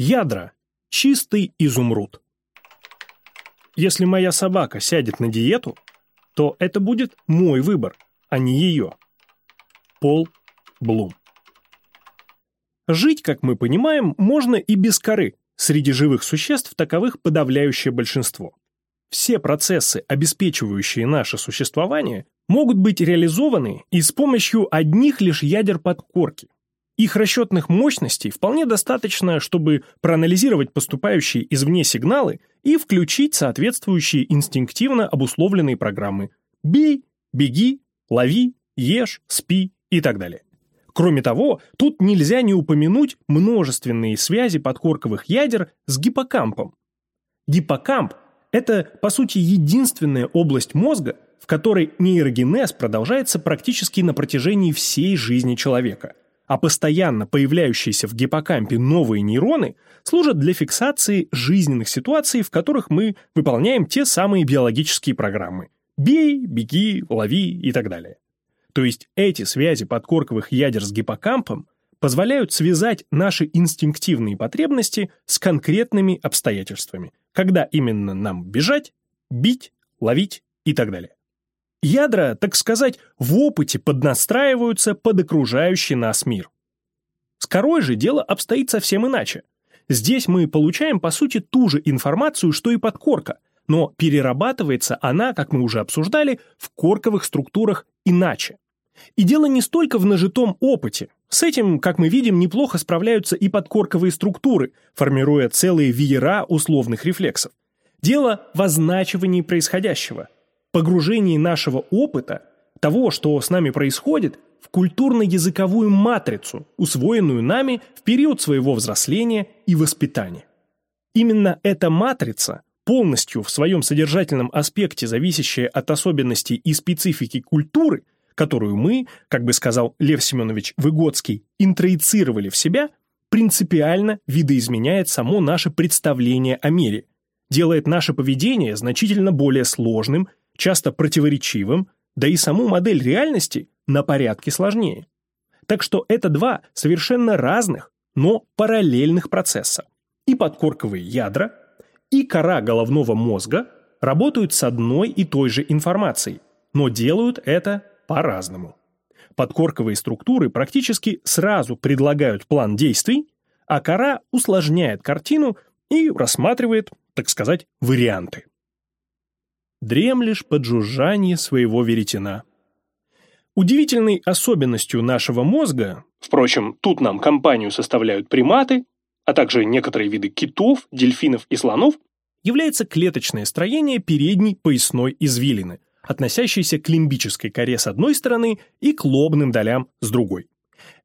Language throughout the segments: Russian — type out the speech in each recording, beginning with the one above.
Ядра – чистый изумруд. Если моя собака сядет на диету, то это будет мой выбор, а не ее. Пол Блум. Жить, как мы понимаем, можно и без коры. Среди живых существ таковых подавляющее большинство. Все процессы, обеспечивающие наше существование, могут быть реализованы и с помощью одних лишь ядер подкорки. Их расчетных мощностей вполне достаточно, чтобы проанализировать поступающие извне сигналы и включить соответствующие инстинктивно обусловленные программы «бей», «беги», «лови», «ешь», «спи» и так далее. Кроме того, тут нельзя не упомянуть множественные связи подкорковых ядер с гиппокампом. Гиппокамп – это, по сути, единственная область мозга, в которой нейрогенез продолжается практически на протяжении всей жизни человека, а постоянно появляющиеся в гиппокампе новые нейроны служат для фиксации жизненных ситуаций, в которых мы выполняем те самые биологические программы – бей, беги, лови и так далее. То есть эти связи подкорковых ядер с гиппокампом позволяют связать наши инстинктивные потребности с конкретными обстоятельствами, когда именно нам бежать, бить, ловить и так далее. Ядра, так сказать, в опыте поднастраиваются под окружающий нас мир. С корой же дело обстоит совсем иначе. Здесь мы получаем, по сути, ту же информацию, что и подкорка, но перерабатывается она, как мы уже обсуждали, в корковых структурах иначе. И дело не столько в нажитом опыте. С этим, как мы видим, неплохо справляются и подкорковые структуры, формируя целые веера условных рефлексов. Дело в означивании происходящего, погружении нашего опыта, того, что с нами происходит, в культурно-языковую матрицу, усвоенную нами в период своего взросления и воспитания. Именно эта матрица, полностью в своем содержательном аспекте зависящая от особенностей и специфики культуры – которую мы, как бы сказал Лев Семенович Выгодский, интроицировали в себя, принципиально видоизменяет само наше представление о мире, делает наше поведение значительно более сложным, часто противоречивым, да и саму модель реальности на порядке сложнее. Так что это два совершенно разных, но параллельных процесса. И подкорковые ядра, и кора головного мозга работают с одной и той же информацией, но делают это по-разному. Подкорковые структуры практически сразу предлагают план действий, а кора усложняет картину и рассматривает, так сказать, варианты. Дремлешь под жужжание своего веретена. Удивительной особенностью нашего мозга, впрочем, тут нам компанию составляют приматы, а также некоторые виды китов, дельфинов и слонов, является клеточное строение передней поясной извилины, относящийся к лимбической коре с одной стороны и к лобным долям с другой.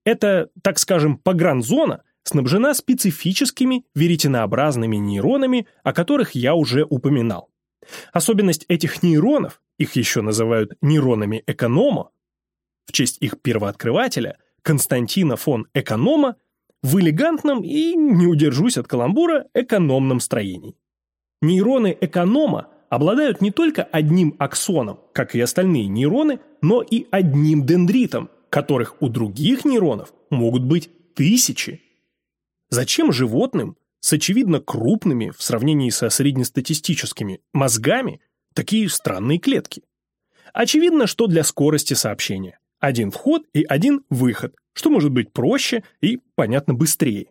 Эта, так скажем, погранзона снабжена специфическими веретенообразными нейронами, о которых я уже упоминал. Особенность этих нейронов, их еще называют нейронами эконома, в честь их первооткрывателя, Константина фон Эконома, в элегантном и, не удержусь от каламбура, экономном строении. Нейроны эконома обладают не только одним аксоном, как и остальные нейроны, но и одним дендритом, которых у других нейронов могут быть тысячи. Зачем животным с очевидно крупными в сравнении со среднестатистическими мозгами такие странные клетки? Очевидно, что для скорости сообщения. Один вход и один выход, что может быть проще и, понятно, быстрее.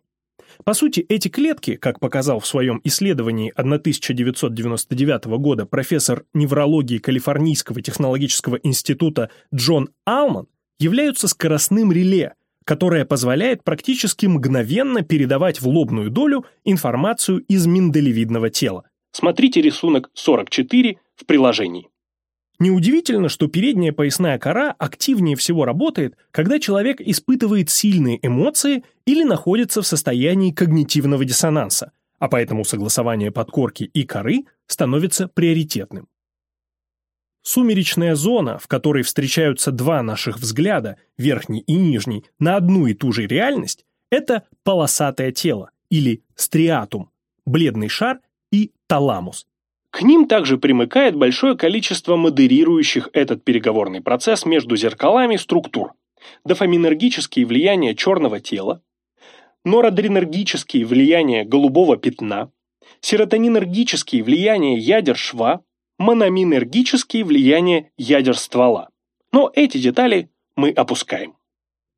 По сути, эти клетки, как показал в своем исследовании 1999 года профессор неврологии Калифорнийского технологического института Джон Алман, являются скоростным реле, которое позволяет практически мгновенно передавать в лобную долю информацию из миндалевидного тела. Смотрите рисунок 44 в приложении. Неудивительно, что передняя поясная кора активнее всего работает, когда человек испытывает сильные эмоции или находится в состоянии когнитивного диссонанса, а поэтому согласование подкорки и коры становится приоритетным. Сумеречная зона, в которой встречаются два наших взгляда, верхний и нижний, на одну и ту же реальность, это полосатое тело, или стриатум, бледный шар и таламус, к ним также примыкает большое количество модерирующих этот переговорный процесс между зеркалами структур. Дофаминергические влияния черного тела, норадренергические влияния голубого пятна, серотонинергические влияния ядер шва, мономинергические влияния ядер ствола. Но эти детали мы опускаем.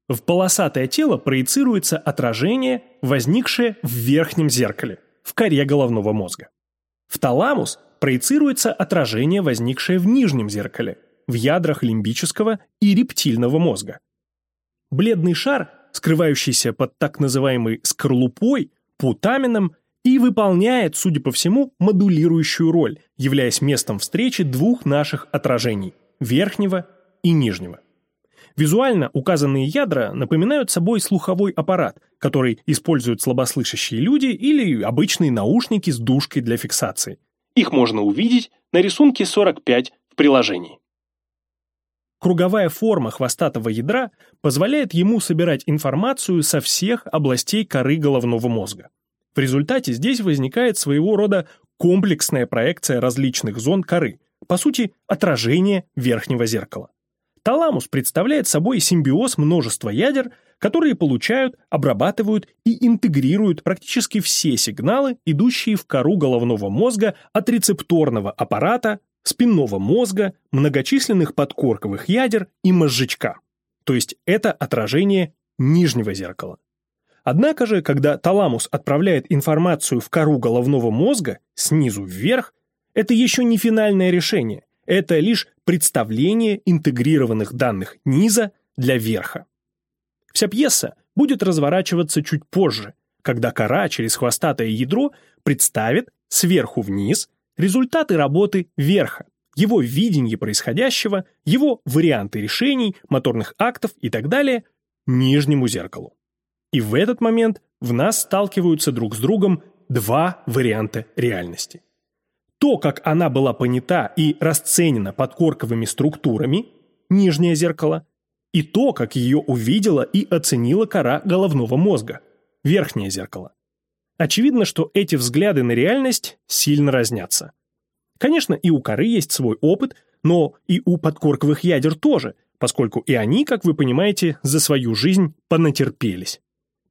В полосатое тело проецируется отражение, возникшее в верхнем зеркале, в коре головного мозга. В таламус проецируется отражение, возникшее в нижнем зеркале, в ядрах лимбического и рептильного мозга. Бледный шар, скрывающийся под так называемой скорлупой, путамином, и выполняет, судя по всему, модулирующую роль, являясь местом встречи двух наших отражений – верхнего и нижнего. Визуально указанные ядра напоминают собой слуховой аппарат, который используют слабослышащие люди или обычные наушники с дужкой для фиксации. Их можно увидеть на рисунке 45 в приложении. Круговая форма хвостатого ядра позволяет ему собирать информацию со всех областей коры головного мозга. В результате здесь возникает своего рода комплексная проекция различных зон коры, по сути, отражение верхнего зеркала. Таламус представляет собой симбиоз множества ядер, которые получают, обрабатывают и интегрируют практически все сигналы, идущие в кору головного мозга от рецепторного аппарата, спинного мозга, многочисленных подкорковых ядер и мозжечка. То есть это отражение нижнего зеркала. Однако же, когда таламус отправляет информацию в кору головного мозга снизу вверх, это еще не финальное решение – это лишь представление интегрированных данных низа для верха. Вся пьеса будет разворачиваться чуть позже, когда кора через хвостатое ядро представит сверху вниз результаты работы верха, его видение происходящего, его варианты решений, моторных актов и так далее нижнему зеркалу. И в этот момент в нас сталкиваются друг с другом два варианта реальности то, как она была понята и расценена подкорковыми структурами, нижнее зеркало, и то, как ее увидела и оценила кора головного мозга, верхнее зеркало. Очевидно, что эти взгляды на реальность сильно разнятся. Конечно, и у коры есть свой опыт, но и у подкорковых ядер тоже, поскольку и они, как вы понимаете, за свою жизнь понатерпелись.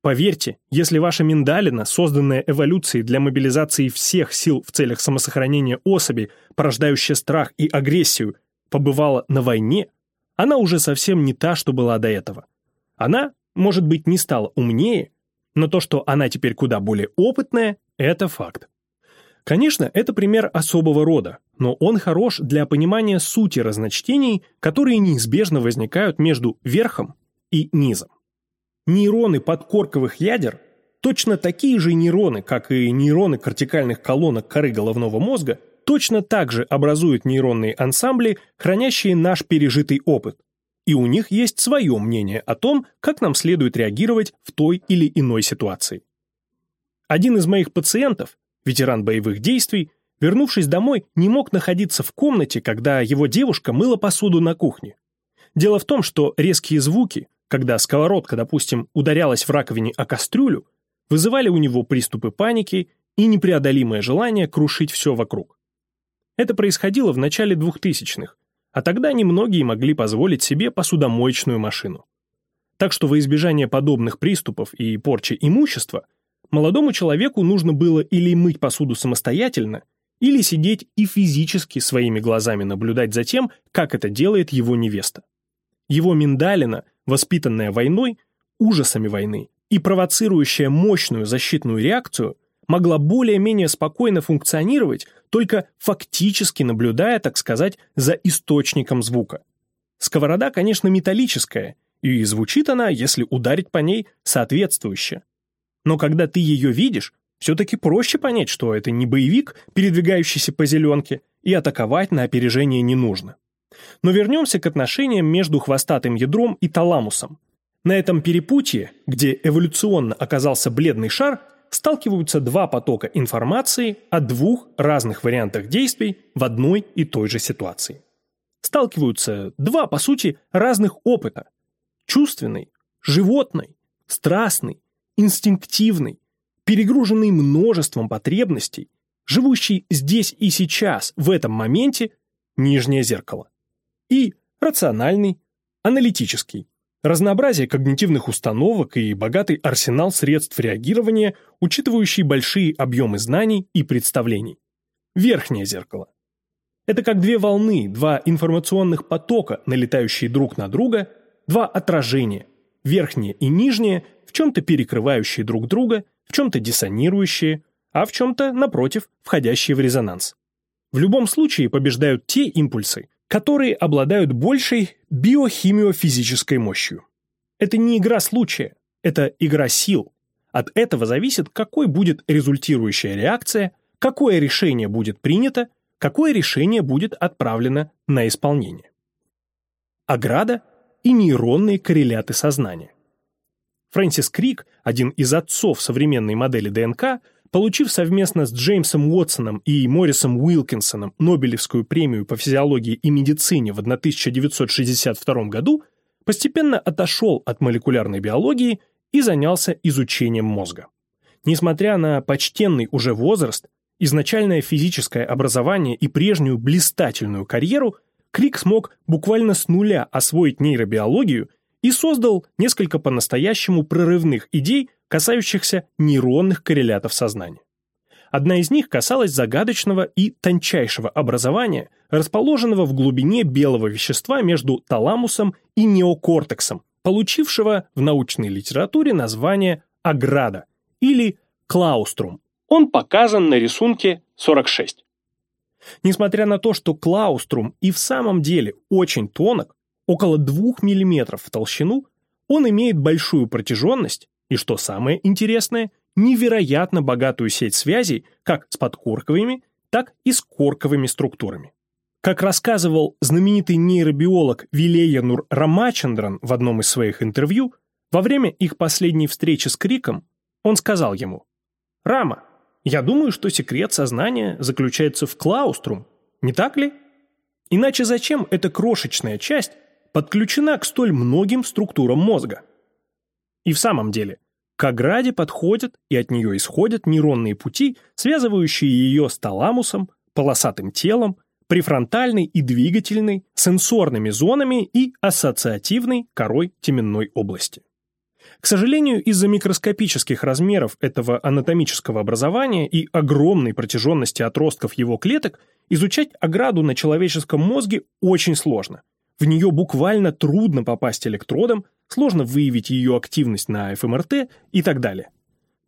Поверьте, если ваша миндалина, созданная эволюцией для мобилизации всех сил в целях самосохранения особи, порождающая страх и агрессию, побывала на войне, она уже совсем не та, что была до этого. Она, может быть, не стала умнее, но то, что она теперь куда более опытная, это факт. Конечно, это пример особого рода, но он хорош для понимания сути разночтений, которые неизбежно возникают между верхом и низом. Нейроны подкорковых ядер точно такие же нейроны, как и нейроны кортикальных колонок коры головного мозга, точно так же образуют нейронные ансамбли, хранящие наш пережитый опыт. И у них есть свое мнение о том, как нам следует реагировать в той или иной ситуации. Один из моих пациентов, ветеран боевых действий, вернувшись домой, не мог находиться в комнате, когда его девушка мыла посуду на кухне. Дело в том, что резкие звуки, когда сковородка, допустим, ударялась в раковине о кастрюлю, вызывали у него приступы паники и непреодолимое желание крушить все вокруг. Это происходило в начале 2000-х, а тогда немногие могли позволить себе посудомоечную машину. Так что во избежание подобных приступов и порчи имущества молодому человеку нужно было или мыть посуду самостоятельно, или сидеть и физически своими глазами наблюдать за тем, как это делает его невеста. Его миндалина воспитанная войной, ужасами войны и провоцирующая мощную защитную реакцию, могла более-менее спокойно функционировать, только фактически наблюдая, так сказать, за источником звука. Сковорода, конечно, металлическая, и звучит она, если ударить по ней, соответствующе. Но когда ты ее видишь, все-таки проще понять, что это не боевик, передвигающийся по зеленке, и атаковать на опережение не нужно. Но вернемся к отношениям между хвостатым ядром и таламусом. На этом перепутье, где эволюционно оказался бледный шар, сталкиваются два потока информации о двух разных вариантах действий в одной и той же ситуации. Сталкиваются два, по сути, разных опыта. Чувственный, животный, страстный, инстинктивный, перегруженный множеством потребностей, живущий здесь и сейчас, в этом моменте, нижнее зеркало и рациональный, аналитический, Разнообразие когнитивных установок и богатый арсенал средств реагирования, учитывающий большие объемы знаний и представлений. Верхнее зеркало. Это как две волны, два информационных потока, налетающие друг на друга, два отражения, верхнее и нижнее, в чем-то перекрывающие друг друга, в чем-то диссонирующие, а в чем-то, напротив, входящие в резонанс. В любом случае побеждают те импульсы, которые обладают большей биохимиофизической мощью. Это не игра случая, это игра сил. От этого зависит, какой будет результирующая реакция, какое решение будет принято, какое решение будет отправлено на исполнение. Ограда и нейронные корреляты сознания. Фрэнсис Крик, один из отцов современной модели ДНК, Получив совместно с Джеймсом Уотсоном и Моррисом Уилкинсоном Нобелевскую премию по физиологии и медицине в 1962 году, постепенно отошел от молекулярной биологии и занялся изучением мозга. Несмотря на почтенный уже возраст, изначальное физическое образование и прежнюю блистательную карьеру, Крик смог буквально с нуля освоить нейробиологию и создал несколько по-настоящему прорывных идей касающихся нейронных коррелятов сознания. Одна из них касалась загадочного и тончайшего образования, расположенного в глубине белого вещества между таламусом и неокортексом, получившего в научной литературе название аграда или клауструм. Он показан на рисунке 46. Несмотря на то, что клауструм и в самом деле очень тонок, около 2 мм в толщину, он имеет большую протяженность и, что самое интересное, невероятно богатую сеть связей как с подкорковыми, так и с корковыми структурами. Как рассказывал знаменитый нейробиолог Вилеянур Рамачандран в одном из своих интервью, во время их последней встречи с Криком он сказал ему «Рама, я думаю, что секрет сознания заключается в клауструм, не так ли? Иначе зачем эта крошечная часть подключена к столь многим структурам мозга?» И в самом деле, к ограде подходят и от нее исходят нейронные пути, связывающие ее с таламусом, полосатым телом, префронтальной и двигательной, сенсорными зонами и ассоциативной корой теменной области. К сожалению, из-за микроскопических размеров этого анатомического образования и огромной протяженности отростков его клеток изучать ограду на человеческом мозге очень сложно. В нее буквально трудно попасть электродом, сложно выявить ее активность на ФМРТ и так далее.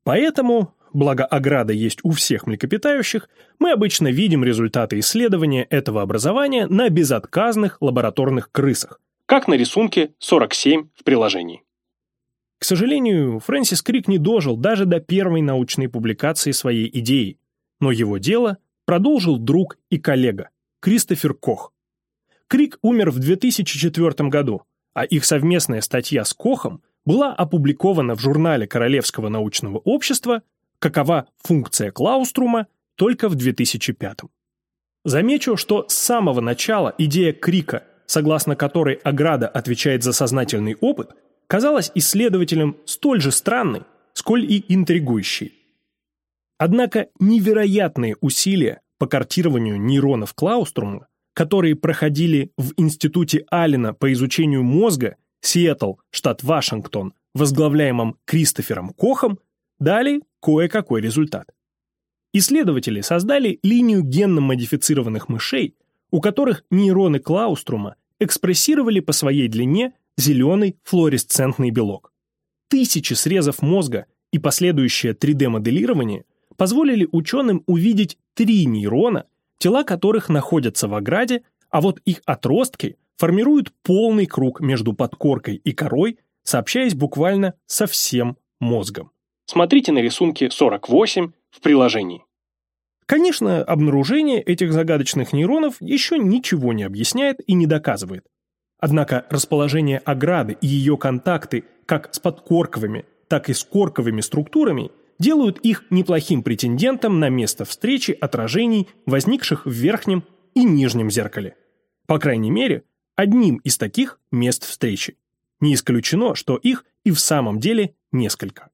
Поэтому, благо ограда есть у всех млекопитающих, мы обычно видим результаты исследования этого образования на безотказных лабораторных крысах, как на рисунке 47 в приложении. К сожалению, Фрэнсис Крик не дожил даже до первой научной публикации своей идеи, но его дело продолжил друг и коллега Кристофер Кох. Крик умер в 2004 году, а их совместная статья с Кохом была опубликована в журнале Королевского научного общества «Какова функция Клауструма» только в 2005. Замечу, что с самого начала идея Крика, согласно которой Аграда отвечает за сознательный опыт, казалась исследователям столь же странной, сколь и интригующей. Однако невероятные усилия по картированию нейронов Клауструма которые проходили в Институте Аллена по изучению мозга, Сиэтл, штат Вашингтон, возглавляемом Кристофером Кохом, дали кое-какой результат. Исследователи создали линию генно-модифицированных мышей, у которых нейроны Клауструма экспрессировали по своей длине зеленый флуоресцентный белок. Тысячи срезов мозга и последующее 3D-моделирование позволили ученым увидеть три нейрона, тела которых находятся в ограде, а вот их отростки формируют полный круг между подкоркой и корой, сообщаясь буквально со всем мозгом. Смотрите на рисунке 48 в приложении. Конечно, обнаружение этих загадочных нейронов еще ничего не объясняет и не доказывает. Однако расположение ограды и ее контакты как с подкорковыми, так и с корковыми структурами – делают их неплохим претендентом на место встречи отражений, возникших в верхнем и нижнем зеркале. По крайней мере, одним из таких мест встречи. Не исключено, что их и в самом деле несколько.